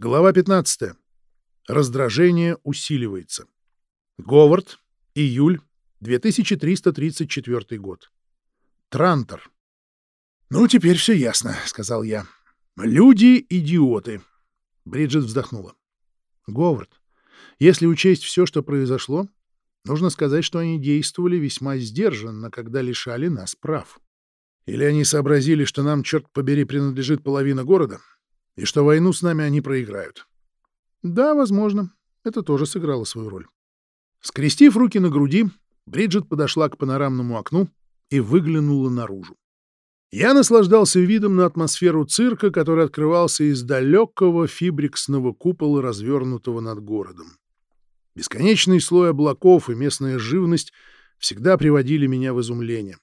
Глава 15. Раздражение усиливается. Говард. Июль. 2334 год. Трантор. «Ну, теперь все ясно», — сказал я. «Люди — идиоты». Бриджит вздохнула. «Говард, если учесть все, что произошло, нужно сказать, что они действовали весьма сдержанно, когда лишали нас прав. Или они сообразили, что нам, черт побери, принадлежит половина города, и что войну с нами они проиграют. Да, возможно, это тоже сыграло свою роль. Скрестив руки на груди, Бриджит подошла к панорамному окну и выглянула наружу. Я наслаждался видом на атмосферу цирка, который открывался из далекого фибриксного купола, развернутого над городом. Бесконечный слой облаков и местная живность всегда приводили меня в изумление.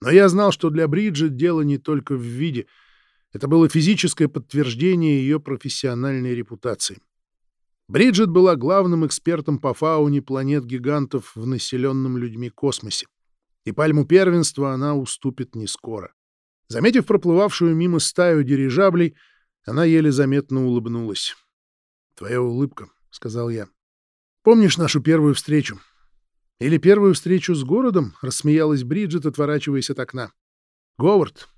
Но я знал, что для Бриджит дело не только в виде — это было физическое подтверждение ее профессиональной репутации. Бриджит была главным экспертом по фауне планет-гигантов в населенном людьми космосе. И пальму первенства она уступит не скоро. Заметив проплывавшую мимо стаю дирижаблей, она еле заметно улыбнулась. «Твоя улыбка», — сказал я. «Помнишь нашу первую встречу?» «Или первую встречу с городом?» — рассмеялась Бриджит, отворачиваясь от окна. «Говард,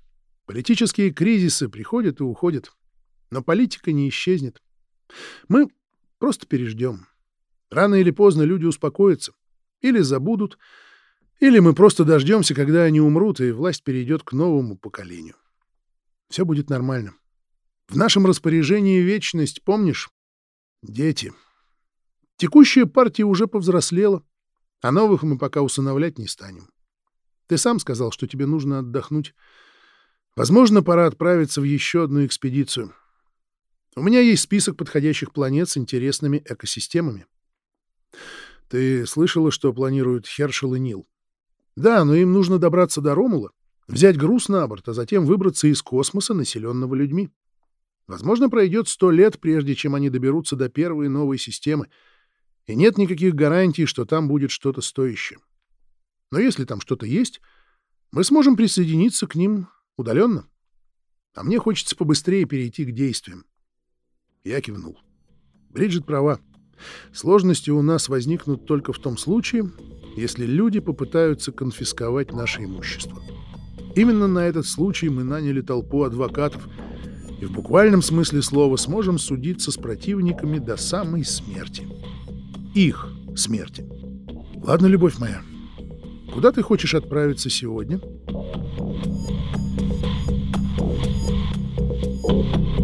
Политические кризисы приходят и уходят, но политика не исчезнет. Мы просто переждем. Рано или поздно люди успокоятся, или забудут, или мы просто дождемся, когда они умрут, и власть перейдет к новому поколению. Все будет нормально. В нашем распоряжении вечность, помнишь? Дети. Текущая партия уже повзрослела, а новых мы пока усыновлять не станем. Ты сам сказал, что тебе нужно отдохнуть. Возможно, пора отправиться в еще одну экспедицию. У меня есть список подходящих планет с интересными экосистемами. Ты слышала, что планируют Хершел и Нил? Да, но им нужно добраться до Ромула, взять груз на борт, а затем выбраться из космоса, населенного людьми. Возможно, пройдет сто лет, прежде чем они доберутся до первой новой системы, и нет никаких гарантий, что там будет что-то стоящее. Но если там что-то есть, мы сможем присоединиться к ним Удаленно? А мне хочется побыстрее перейти к действиям. Я кивнул. Бриджит права. Сложности у нас возникнут только в том случае, если люди попытаются конфисковать наше имущество. Именно на этот случай мы наняли толпу адвокатов и в буквальном смысле слова сможем судиться с противниками до самой смерти. Их смерти. Ладно, любовь моя, куда ты хочешь отправиться сегодня? — Thank you.